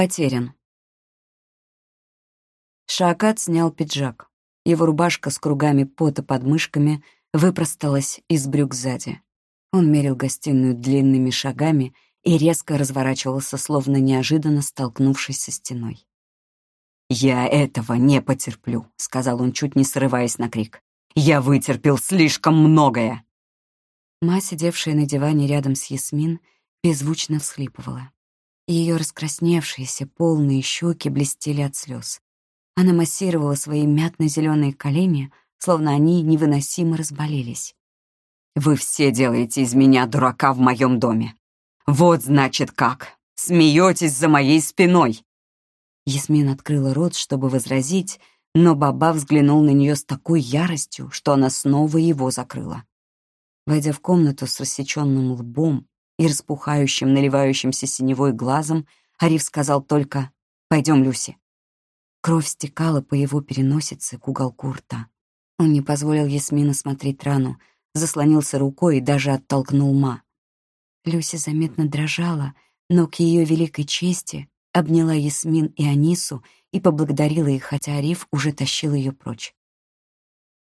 Потерян. Шаакат снял пиджак. Его рубашка с кругами пота под мышками выпросталась из брюк сзади. Он мерил гостиную длинными шагами и резко разворачивался, словно неожиданно столкнувшись со стеной. «Я этого не потерплю», — сказал он, чуть не срываясь на крик. «Я вытерпел слишком многое». Ма, сидевшая на диване рядом с Ясмин, беззвучно всхлипывала. Ее раскрасневшиеся, полные щеки блестели от слез. Она массировала свои мятно-зеленые колени, словно они невыносимо разболелись. «Вы все делаете из меня дурака в моем доме. Вот значит как. Смеетесь за моей спиной!» Ясмин открыла рот, чтобы возразить, но Баба взглянул на нее с такой яростью, что она снова его закрыла. Войдя в комнату с рассеченным лбом и распухающим, наливающимся синевой глазом, Ариф сказал только «Пойдем, Люси». Кровь стекала по его переносице к уголку рта. Он не позволил Ясмину смотреть рану, заслонился рукой и даже оттолкнул Ма. Люси заметно дрожала, но к ее великой чести обняла Ясмин и Анису и поблагодарила их, хотя Ариф уже тащил ее прочь.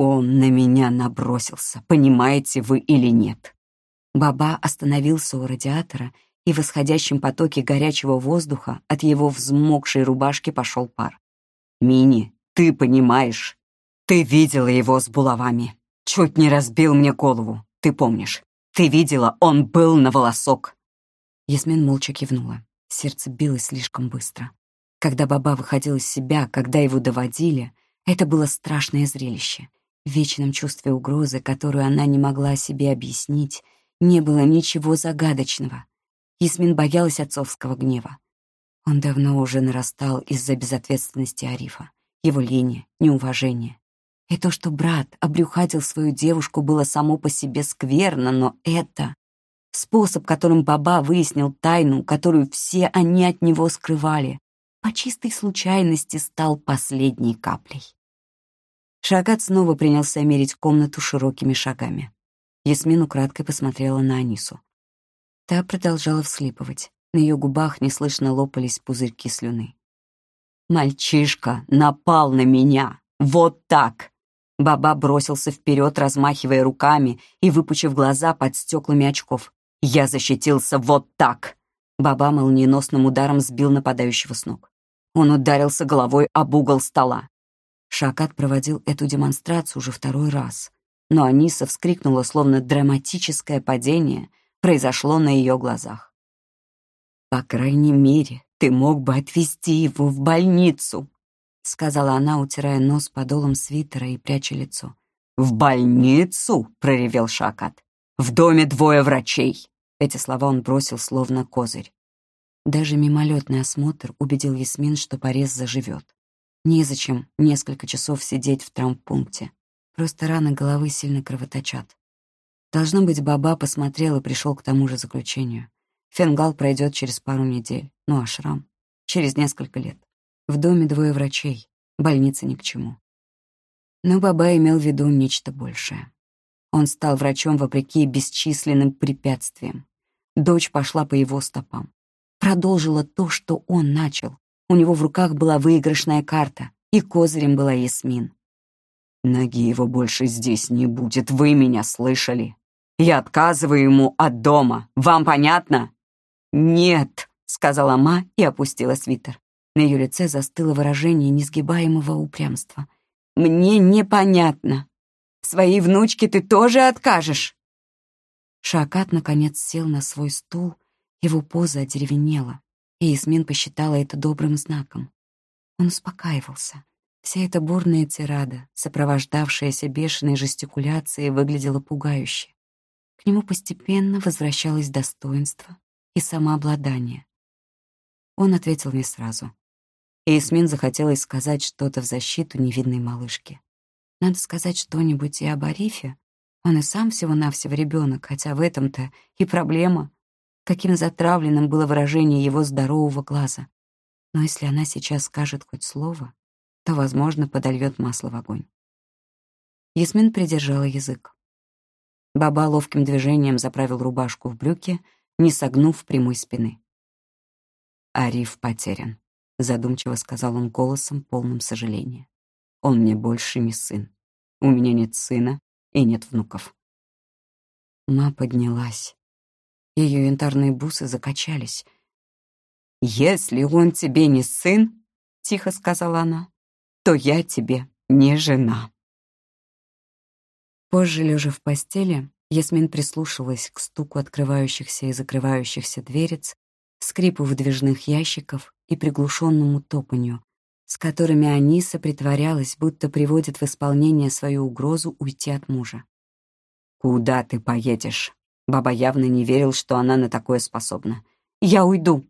«Он на меня набросился, понимаете вы или нет?» Баба остановился у радиатора, и в исходящем потоке горячего воздуха от его взмокшей рубашки пошел пар. «Мини, ты понимаешь? Ты видела его с булавами. Чуть не разбил мне голову, ты помнишь. Ты видела, он был на волосок». Ясмин молча кивнула. Сердце билось слишком быстро. Когда Баба выходил из себя, когда его доводили, это было страшное зрелище. В вечном чувстве угрозы, которую она не могла себе объяснить, не было ничего загадочного. Ясмин боялась отцовского гнева. Он давно уже нарастал из-за безответственности Арифа, его лени, неуважения. И то, что брат обрюхатил свою девушку, было само по себе скверно, но это... Способ, которым Баба выяснил тайну, которую все они от него скрывали, по чистой случайности стал последней каплей. Шагат снова принялся мерить комнату широкими шагами. Ясмин украдкой посмотрела на Анису. Та продолжала вслипывать. На ее губах неслышно лопались пузырьки слюны. «Мальчишка напал на меня! Вот так!» Баба бросился вперед, размахивая руками и выпучив глаза под стеклами очков. «Я защитился вот так!» Баба молниеносным ударом сбил нападающего с ног. Он ударился головой об угол стола. Шакат проводил эту демонстрацию уже второй раз, но Аниса вскрикнула, словно драматическое падение произошло на ее глазах. «По крайней мере, ты мог бы отвезти его в больницу», — сказала она, утирая нос подолом свитера и пряча лицо. «В больницу?» — проревел Шакат. «В доме двое врачей!» Эти слова он бросил словно козырь. Даже мимолетный осмотр убедил Ясмин, что порез заживет. Незачем несколько часов сидеть в травмпункте. Просто раны головы сильно кровоточат. Должно быть, Баба посмотрел и пришел к тому же заключению. Фенгал пройдет через пару недель, ну а шрам — через несколько лет. В доме двое врачей, больница ни к чему. Но Баба имел в виду нечто большее. Он стал врачом вопреки бесчисленным препятствиям. Дочь пошла по его стопам. Продолжила то, что он начал. У него в руках была выигрышная карта, и козырем была Ясмин. «Ноги его больше здесь не будет, вы меня слышали? Я отказываю ему от дома, вам понятно?» «Нет», — сказала Ма и опустила свитер. На ее лице застыло выражение несгибаемого упрямства. «Мне непонятно. Своей внучке ты тоже откажешь?» Шакат, наконец, сел на свой стул, его поза одеревенела, и Ясмин посчитала это добрым знаком. Он успокаивался. Вся эта бурная тирада, сопровождавшаяся бешеной жестикуляцией, выглядела пугающе. К нему постепенно возвращалось достоинство, и самообладание. Он ответил не сразу. И Ясмин захотелось сказать что-то в защиту невинной малышки. Надо сказать что-нибудь и об Арифе. Он и сам всего-навсего ребенок, хотя в этом-то и проблема. Каким затравленным было выражение его здорового глаза. Но если она сейчас скажет хоть слово, то, возможно, подольет масло в огонь. Ясмин придержала язык. Баба ловким движением заправил рубашку в брюки — не согнув прямой спины. Ариф потерян», — задумчиво сказал он голосом, полным сожаления. «Он мне больше не сын. У меня нет сына и нет внуков». Ма поднялась. Ее янтарные бусы закачались. «Если он тебе не сын, — тихо сказала она, — то я тебе не жена». Позже, лежа в постели, Ясмин прислушалась к стуку открывающихся и закрывающихся дверец, скрипу выдвижных ящиков и приглушенному топанью, с которыми Аниса притворялась, будто приводит в исполнение свою угрозу уйти от мужа. «Куда ты поедешь?» Баба явно не верил, что она на такое способна. «Я уйду».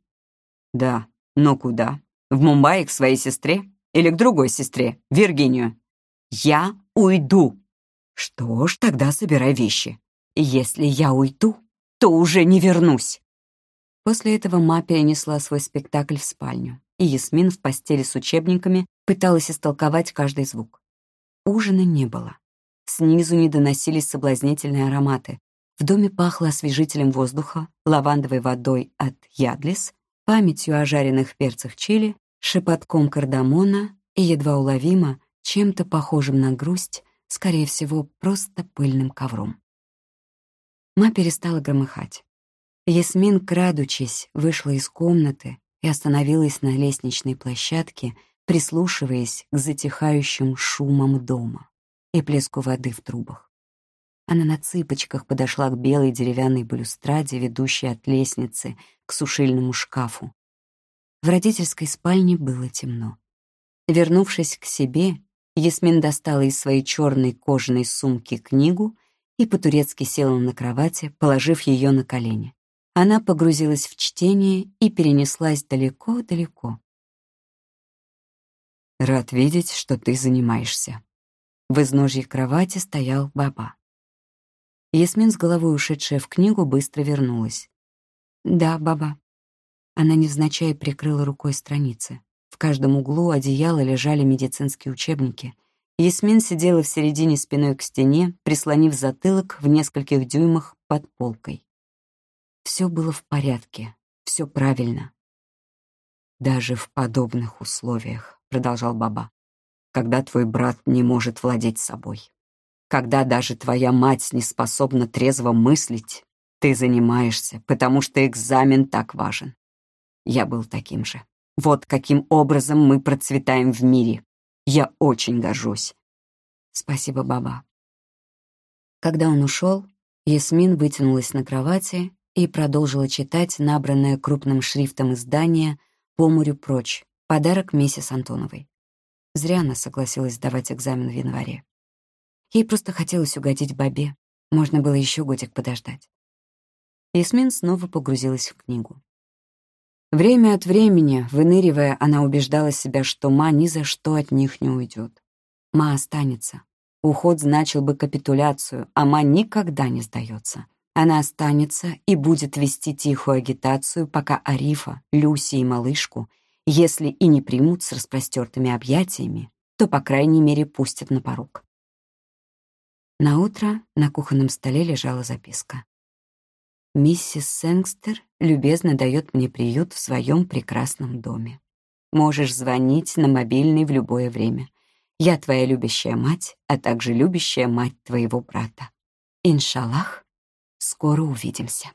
«Да, но куда? В Мумбаи к своей сестре? Или к другой сестре, Виргинию?» «Я уйду». «Что ж, тогда собирай вещи. Если я уйду, то уже не вернусь». После этого Ма перенесла свой спектакль в спальню, и Ясмин в постели с учебниками пыталась истолковать каждый звук. Ужина не было. Снизу не доносились соблазнительные ароматы. В доме пахло освежителем воздуха, лавандовой водой от Ядлис, памятью о жареных перцах чили, шепотком кардамона и едва уловимо чем-то похожим на грусть, скорее всего, просто пыльным ковром. Ма перестала громыхать. Ясмин, крадучись, вышла из комнаты и остановилась на лестничной площадке, прислушиваясь к затихающим шумам дома и плеску воды в трубах. Она на цыпочках подошла к белой деревянной балюстраде, ведущей от лестницы к сушильному шкафу. В родительской спальне было темно. Вернувшись к себе, Ясмин достала из своей черной кожаной сумки книгу и по-турецки села на кровати, положив ее на колени. Она погрузилась в чтение и перенеслась далеко-далеко. «Рад видеть, что ты занимаешься», в изножье кровати стоял Баба. Ясмин, с головой ушедшая в книгу, быстро вернулась. «Да, Баба». Она невзначай прикрыла рукой страницы. В каждом углу одеяла лежали медицинские учебники. Ясмин сидела в середине спиной к стене, прислонив затылок в нескольких дюймах под полкой. Все было в порядке, все правильно. «Даже в подобных условиях», — продолжал Баба когда твой брат не может владеть собой. Когда даже твоя мать не способна трезво мыслить, ты занимаешься, потому что экзамен так важен. Я был таким же. Вот каким образом мы процветаем в мире. Я очень горжусь. Спасибо, баба. Когда он ушел, Ясмин вытянулась на кровати и продолжила читать набранное крупным шрифтом издание «По морю прочь» подарок миссис Антоновой. Зря она согласилась сдавать экзамен в январе. Ей просто хотелось угодить Бабе. Можно было еще годик подождать. Ясмин снова погрузилась в книгу. Время от времени, выныривая, она убеждала себя, что Ма ни за что от них не уйдет. Ма останется. Уход значил бы капитуляцию, а Ма никогда не сдается. Она останется и будет вести тихую агитацию, пока Арифа, Люси и малышку если и не примут с распростертыми объятиями, то, по крайней мере, пустят на порог. На утро на кухонном столе лежала записка. «Миссис Сэнгстер любезно дает мне приют в своем прекрасном доме. Можешь звонить на мобильный в любое время. Я твоя любящая мать, а также любящая мать твоего брата. Иншаллах, скоро увидимся».